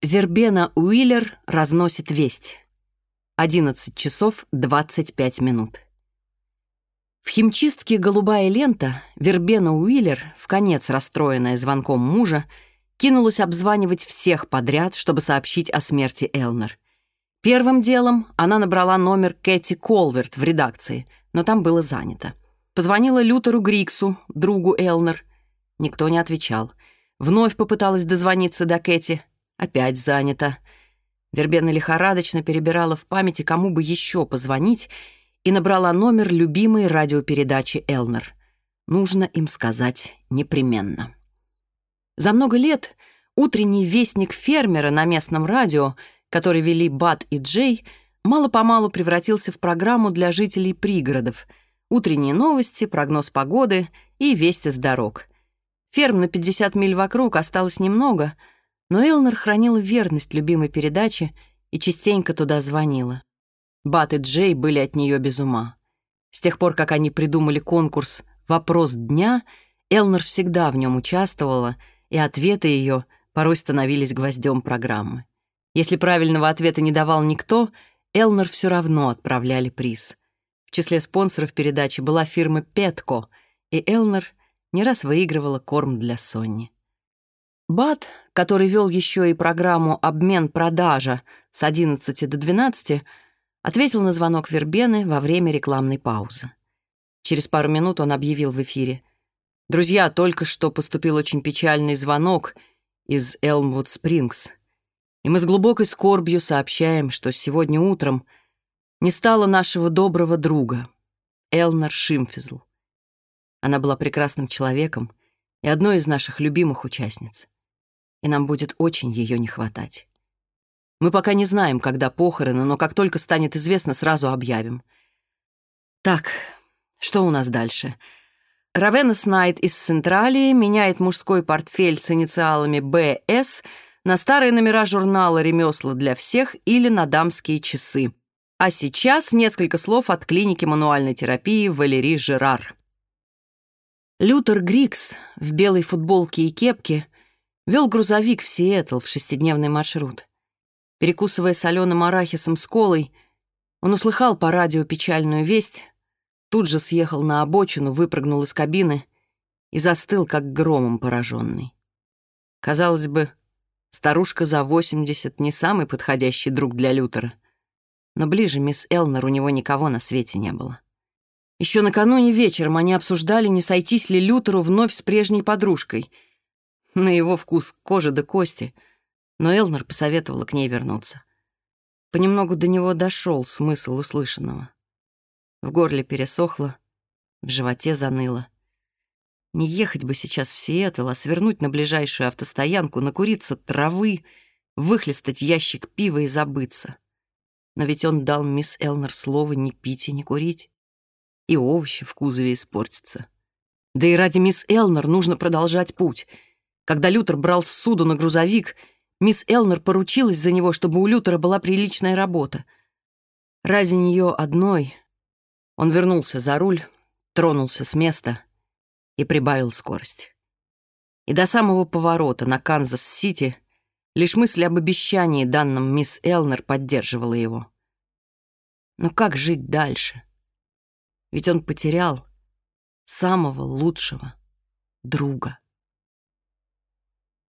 Вербена Уиллер разносит весть. 11 часов 25 минут. В химчистке «Голубая лента» Вербена Уиллер, в конец расстроенная звонком мужа, кинулась обзванивать всех подряд, чтобы сообщить о смерти Элнер. Первым делом она набрала номер Кэти Колверт в редакции, но там было занято. Позвонила Лютеру Гриксу, другу Элнер. Никто не отвечал. Вновь попыталась дозвониться до Кэти — Опять занята. Вербена лихорадочно перебирала в памяти, кому бы еще позвонить, и набрала номер любимой радиопередачи «Элнер». Нужно им сказать непременно. За много лет утренний вестник фермера на местном радио, который вели Бат и Джей, мало-помалу превратился в программу для жителей пригородов. Утренние новости, прогноз погоды и вести с дорог. Ферм на 50 миль вокруг осталось немного — но Элнер хранила верность любимой передаче и частенько туда звонила. Бат и Джей были от нее без ума. С тех пор, как они придумали конкурс «Вопрос дня», Элнер всегда в нем участвовала, и ответы ее порой становились гвоздем программы. Если правильного ответа не давал никто, Элнер все равно отправляли приз. В числе спонсоров передачи была фирма «Петко», и Элнер не раз выигрывала корм для Сонни. Бат, который вел еще и программу «Обмен-продажа» с 11 до 12, ответил на звонок Вербены во время рекламной паузы. Через пару минут он объявил в эфире. «Друзья, только что поступил очень печальный звонок из Элмвуд-Спрингс, и мы с глубокой скорбью сообщаем, что сегодня утром не стало нашего доброго друга, Элнер Шимфизл. Она была прекрасным человеком и одной из наших любимых участниц и нам будет очень ее не хватать. Мы пока не знаем, когда похороны, но как только станет известно, сразу объявим. Так, что у нас дальше? Равена Снайд из Централии меняет мужской портфель с инициалами «БС» на старые номера журнала «Ремесла для всех» или на дамские часы. А сейчас несколько слов от клиники мануальной терапии Валерии Жерар. Лютер Грикс в белой футболке и кепке — Вел грузовик в Сиэтл в шестидневный маршрут. Перекусывая соленым арахисом с колой, он услыхал по радио печальную весть, тут же съехал на обочину, выпрыгнул из кабины и застыл, как громом пораженный. Казалось бы, старушка за 80 не самый подходящий друг для Лютера, но ближе мисс Элнер у него никого на свете не было. Еще накануне вечером они обсуждали, не сойтись ли Лютеру вновь с прежней подружкой — на его вкус кожи до кости, но Элнер посоветовала к ней вернуться. Понемногу до него дошел смысл услышанного. В горле пересохло, в животе заныло. Не ехать бы сейчас в Сиэтл, а свернуть на ближайшую автостоянку, накуриться травы, выхлестать ящик пива и забыться. Но ведь он дал мисс Элнер слово не пить и не курить. И овощи в кузове испортятся. Да и ради мисс Элнер нужно продолжать путь — когда Лютер брал суду на грузовик, мисс Элнер поручилась за него, чтобы у Лютера была приличная работа. Ради нее одной он вернулся за руль, тронулся с места и прибавил скорость. И до самого поворота на Канзас-Сити лишь мысль об обещании, данном мисс Элнер, поддерживала его. Но как жить дальше? Ведь он потерял самого лучшего друга.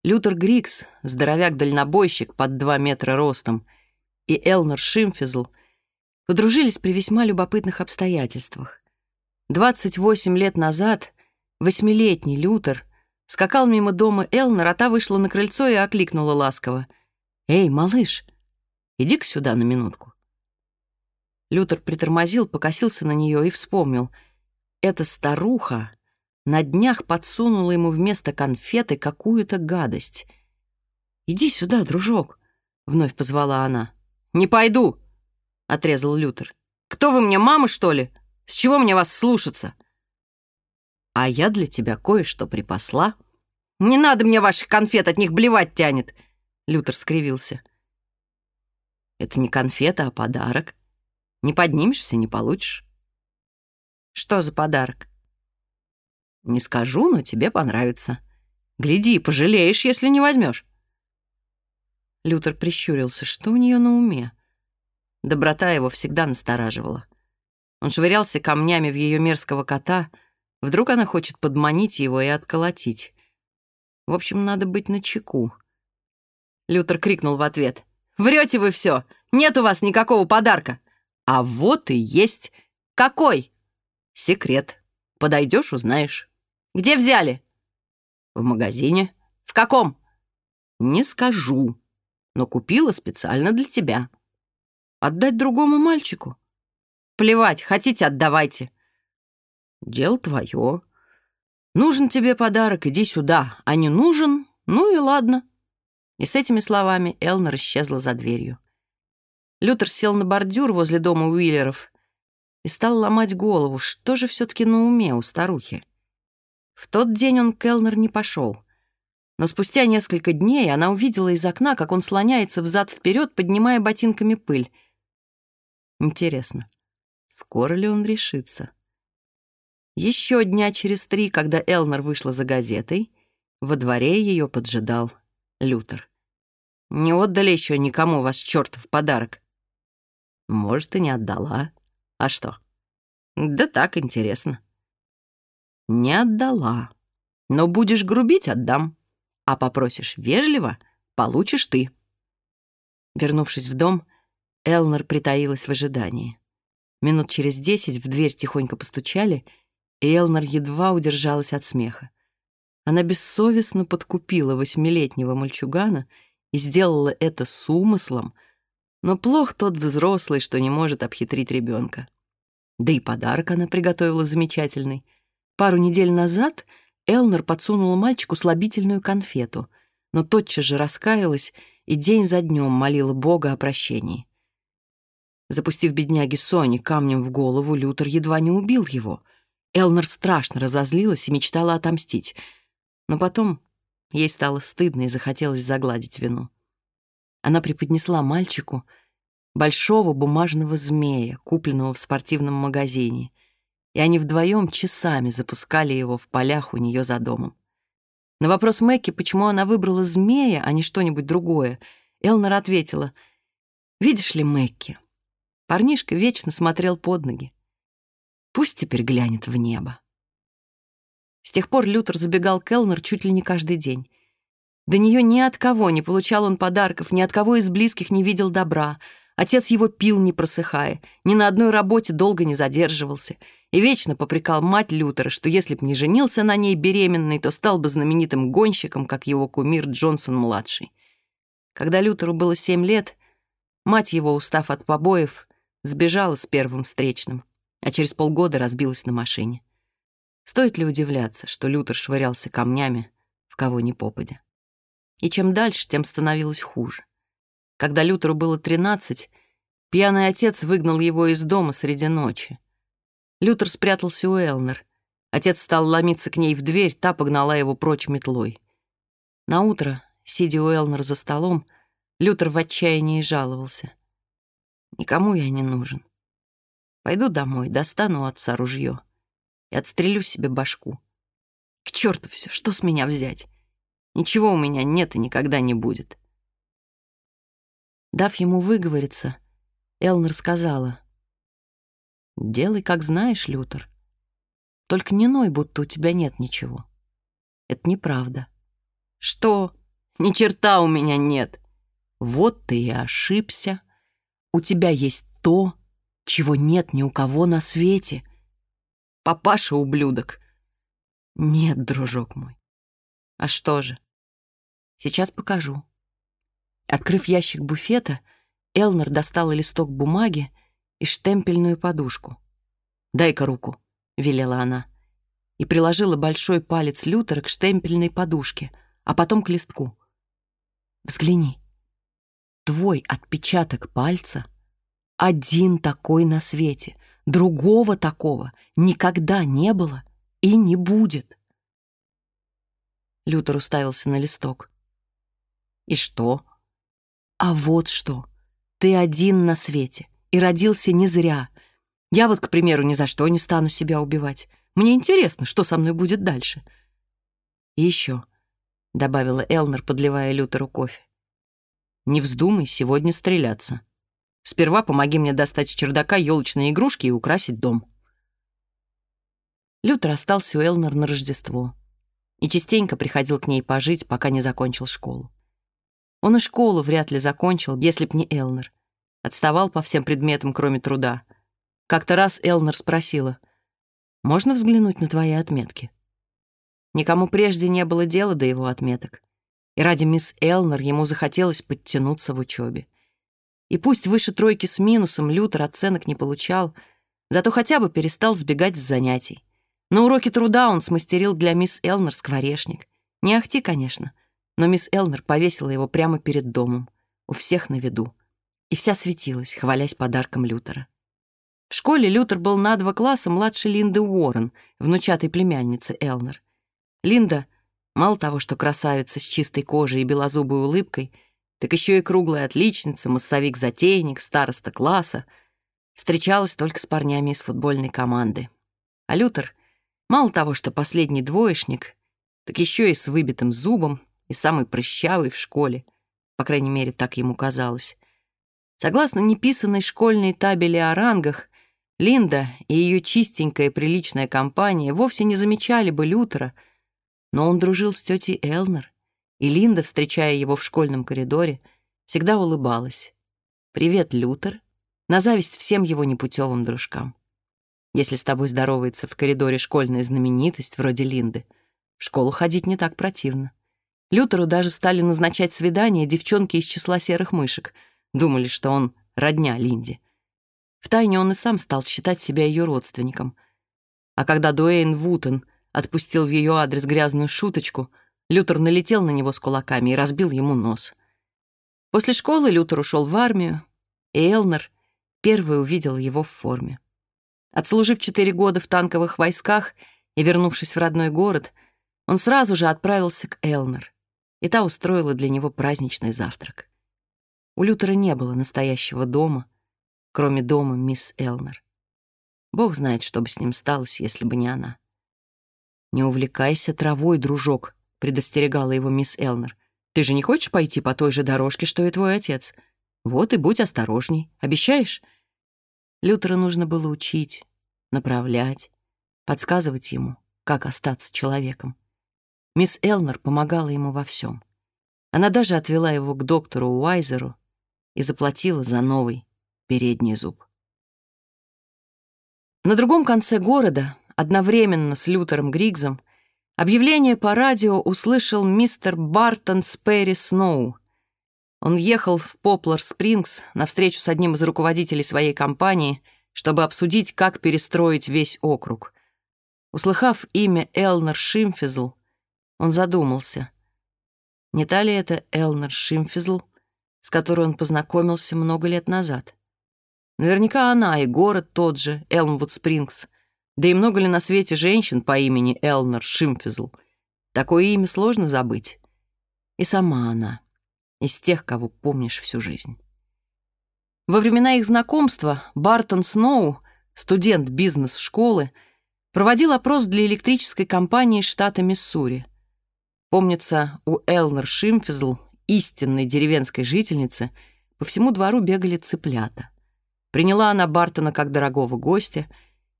Лютер Грикс, здоровяк-дальнобойщик под два метра ростом, и Элнер Шимфизл подружились при весьма любопытных обстоятельствах. 28 лет назад восьмилетний Лютер скакал мимо дома Элнер, а та вышла на крыльцо и окликнула ласково. «Эй, малыш, иди-ка сюда на минутку». Лютер притормозил, покосился на нее и вспомнил. «Это старуха на днях подсунула ему вместо конфеты какую-то гадость. «Иди сюда, дружок», — вновь позвала она. «Не пойду», — отрезал Лютер. «Кто вы мне, мама, что ли? С чего мне вас слушаться?» «А я для тебя кое-что припасла». «Не надо мне ваших конфет, от них блевать тянет», — Лютер скривился. «Это не конфета, а подарок. Не поднимешься — не получишь». «Что за подарок?» Не скажу, но тебе понравится. Гляди, пожалеешь, если не возьмешь. Лютер прищурился. Что у нее на уме? Доброта его всегда настораживала. Он швырялся камнями в ее мерзкого кота. Вдруг она хочет подманить его и отколотить. В общем, надо быть начеку. Лютер крикнул в ответ. «Врете вы все! Нет у вас никакого подарка!» «А вот и есть!» «Какой?» Где взяли?» «В магазине». «В каком?» «Не скажу, но купила специально для тебя». «Отдать другому мальчику?» «Плевать, хотите, отдавайте». «Дело твое. Нужен тебе подарок, иди сюда, а не нужен, ну и ладно». И с этими словами Элнер исчезла за дверью. Лютер сел на бордюр возле дома Уиллеров и стал ломать голову, что же все-таки на уме у старухи. В тот день он к Элнер не пошел. Но спустя несколько дней она увидела из окна, как он слоняется взад-вперед, поднимая ботинками пыль. Интересно, скоро ли он решится? Еще дня через три, когда Элнер вышла за газетой, во дворе ее поджидал Лютер. «Не отдали еще никому ваш чертов подарок?» «Может, и не отдала. Не отдала, Но будешь грубить — отдам. А попросишь вежливо — получишь ты». Вернувшись в дом, Элнер притаилась в ожидании. Минут через десять в дверь тихонько постучали, и Элнер едва удержалась от смеха. Она бессовестно подкупила восьмилетнего мальчугана и сделала это с умыслом, но плох тот взрослый, что не может обхитрить ребенка. Да и подарок она приготовила замечательный. Пару недель назад Элнер подсунула мальчику слабительную конфету, но тотчас же раскаялась и день за днем молила Бога о прощении. Запустив бедняги Сони камнем в голову, Лютер едва не убил его. Элнер страшно разозлилась и мечтала отомстить. Но потом ей стало стыдно и захотелось загладить вину. Она преподнесла мальчику большого бумажного змея, купленного в спортивном магазине — и они вдвоем часами запускали его в полях у нее за домом. На вопрос Мэкки, почему она выбрала змея, а не что-нибудь другое, Элнер ответила, «Видишь ли, Мэкки, парнишка вечно смотрел под ноги. Пусть теперь глянет в небо». С тех пор Лютер забегал к Элнер чуть ли не каждый день. До нее ни Отец его пил, не просыхая, ни на одной работе долго не задерживался и вечно попрекал мать Лютера, что если б не женился на ней беременной, то стал бы знаменитым гонщиком, как его кумир Джонсон-младший. Когда Лютеру было семь лет, мать его, устав от побоев, сбежала с первым встречным, а через полгода разбилась на машине. Стоит ли удивляться, что Лютер швырялся камнями в кого ни попадя? И чем дальше, тем становилось хуже. Когда Лютеру было 13, пьяный отец выгнал его из дома среди ночи. Лютер спрятался у Элнер. Отец стал ломиться к ней в дверь, та погнала его прочь метлой. На утро, сидя у Элнер за столом, Лютер в отчаянии жаловался. «Никому я не нужен. Пойду домой, достану отца ружье и отстрелю себе башку. К черту все, что с меня взять? Ничего у меня нет и никогда не будет». Дав ему выговориться, Элнер сказала. «Делай, как знаешь, Лютер. Только не ной, будто у тебя нет ничего. Это неправда». «Что? Ни черта у меня нет!» «Вот ты и ошибся. У тебя есть то, чего нет ни у кого на свете. Папаша — ублюдок». «Нет, дружок мой. А что же? Сейчас покажу». Открыв ящик буфета, Элнер достала листок бумаги и штемпельную подушку. «Дай-ка руку», — велела она, и приложила большой палец Лютера к штемпельной подушке, а потом к листку. «Взгляни. Твой отпечаток пальца один такой на свете, другого такого никогда не было и не будет». Лютер уставился на листок. «И что?» а вот что. Ты один на свете и родился не зря. Я вот, к примеру, ни за что не стану себя убивать. Мне интересно, что со мной будет дальше. И еще, — добавила Элнер, подливая Лютеру кофе. Не вздумай сегодня стреляться. Сперва помоги мне достать с чердака елочные игрушки и украсить дом. Лютер остался у Элнер на Рождество и частенько приходил к ней пожить, пока не закончил школу. Он и школу вряд ли закончил, если б не Элнер. Отставал по всем предметам, кроме труда. Как-то раз Элнер спросила, «Можно взглянуть на твои отметки?» Никому прежде не было дела до его отметок. И ради мисс Элнер ему захотелось подтянуться в учебе. И пусть выше тройки с минусом Лютер оценок не получал, зато хотя бы перестал сбегать с занятий. На уроке труда он смастерил для мисс Элнер скворечник. Не ахти, конечно, но мисс Элмер повесила его прямо перед домом, у всех на виду, и вся светилась, хвалясь подарком Лютера. В школе Лютер был на два класса младше Линды Уоррен, внучатой племянницы Элнер. Линда, мало того, что красавица с чистой кожей и белозубой улыбкой, так еще и круглая отличница, массовик-затейник, староста класса, встречалась только с парнями из футбольной команды. А Лютер, мало того, что последний двоечник, так еще и с выбитым зубом, и самый прыщавый в школе. По крайней мере, так ему казалось. Согласно неписанной школьной табели о рангах, Линда и ее чистенькая приличная компания вовсе не замечали бы Лютера, но он дружил с тетей Элнер, и Линда, встречая его в школьном коридоре, всегда улыбалась. «Привет, Лютер!» на зависть всем его непутевым дружкам. Если с тобой здоровается в коридоре школьная знаменитость вроде Линды, в школу ходить не так противно. Лютеру даже стали назначать свидания девчонки из числа серых мышек. Думали, что он родня Линди. Втайне он и сам стал считать себя ее родственником. А когда Дуэйн Вутон отпустил в ее адрес грязную шуточку, Лютер налетел на него с кулаками и разбил ему нос. После школы Лютер ушел в армию, и Элнер первый увидел его в форме. Отслужив четыре года в танковых войсках и вернувшись в родной город, он сразу же отправился к Элнер и та устроила для него праздничный завтрак. У Лютера не было настоящего дома, кроме дома мисс Элнер. Бог знает, что бы с ним сталось, если бы не она. «Не увлекайся травой, дружок», — предостерегала его мисс Элнер. «Ты же не хочешь пойти по той же дорожке, что и твой отец? Вот и будь осторожней. Обещаешь?» Лютера нужно было учить, направлять, подсказывать ему, как остаться человеком. Мисс Элнер помогала ему во всем. Она даже отвела его к доктору Уайзеру и заплатила за новый передний зуб. На другом конце города, одновременно с Лютером Григзом, объявление по радио услышал мистер Бартон Сперри Сноу. Он ехал в Поплар-Спрингс на встречу с одним из руководителей своей компании, чтобы обсудить, как перестроить весь округ. Услыхав имя Элнер Шимфизл, он задумался. Не та ли это Элнер Шимфизл, с которой он познакомился много лет назад? Наверняка она и город тот же, Элмвуд Спрингс. Да и много ли на свете женщин по имени Элнер Шимфизл? Такое имя сложно забыть. И сама она. Из тех, кого помнишь всю жизнь. Во времена их знакомства Бартон Сноу, студент бизнес-школы, проводил опрос для электрической компании штата Миссури — Помнится, у Элнер Шимфизл, истинной деревенской жительницы, по всему двору бегали цыплята. Приняла она Бартона как дорогого гостя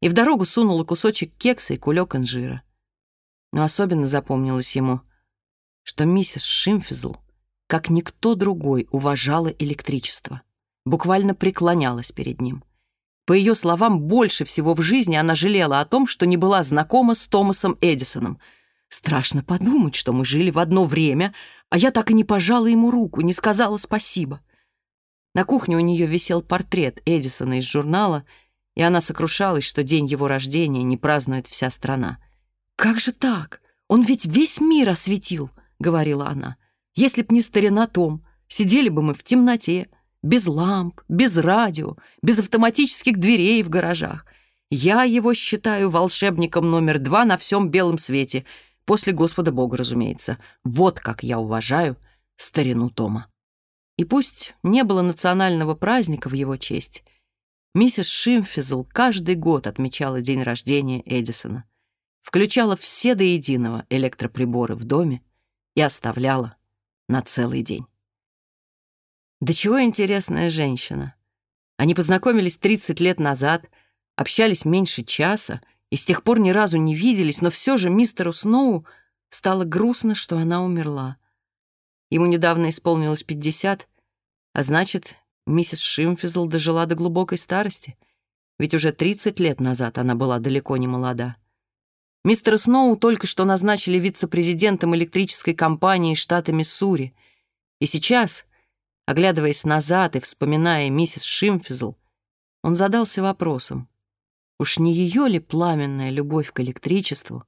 и в дорогу сунула кусочек кекса и кулек инжира. Но особенно запомнилось ему, что миссис Шимфизл, как никто другой, уважала электричество, буквально преклонялась перед ним. По ее словам, больше всего в жизни она жалела о том, что не была знакома с Томасом Эдисоном — Страшно подумать, что мы жили в одно время, а я так и не пожала ему руку, не сказала спасибо. На кухне у нее висел портрет Эдисона из журнала, и она сокрушалась, что день его рождения не празднует вся страна. «Как же так? Он ведь весь мир осветил», — говорила она. «Если б не старина Том, сидели бы мы в темноте, без ламп, без радио, без автоматических дверей в гаражах. Я его считаю волшебником номер два на всем белом свете — После Господа Бога, разумеется. Вот как я уважаю старину Тома. И пусть не было национального праздника в его честь, миссис Шимфизл каждый год отмечала день рождения Эдисона, включала все до единого электроприборы в доме и оставляла на целый день. Да чего интересная женщина. Они познакомились 30 лет назад, общались меньше часа и с тех пор ни разу не виделись, но все же мистеру Сноу стало грустно, что она умерла. Ему недавно исполнилось 50, а значит, миссис Шимфизл дожила до глубокой старости, ведь уже 30 лет назад она была далеко не молода. Мистера Сноу только что назначили вице-президентом электрической компании штата Миссури, и сейчас, оглядываясь назад и вспоминая миссис Шимфизл, он задался вопросом, уж не ее ли пламенная любовь к электричеству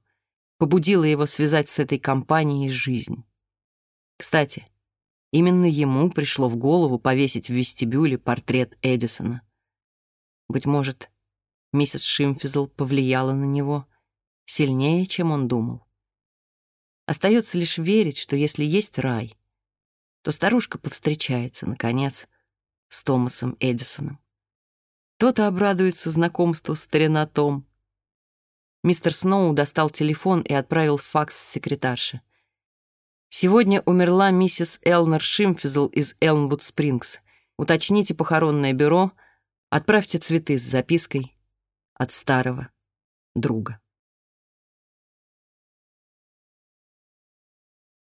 побудила его связать с этой компанией жизнь? Кстати, именно ему пришло в голову повесить в вестибюле портрет Эдисона. Быть может, миссис Шимфизл повлияла на него сильнее, чем он думал. Остается лишь верить, что если есть рай, то старушка повстречается, наконец, с Томасом Эдисоном. Тот обрадуется знакомству с Тренатом. Мистер Сноу достал телефон и отправил факс секретарше. «Сегодня умерла миссис Элнер Шимфизл из Элмвуд-Спрингс. Уточните похоронное бюро, отправьте цветы с запиской от старого друга».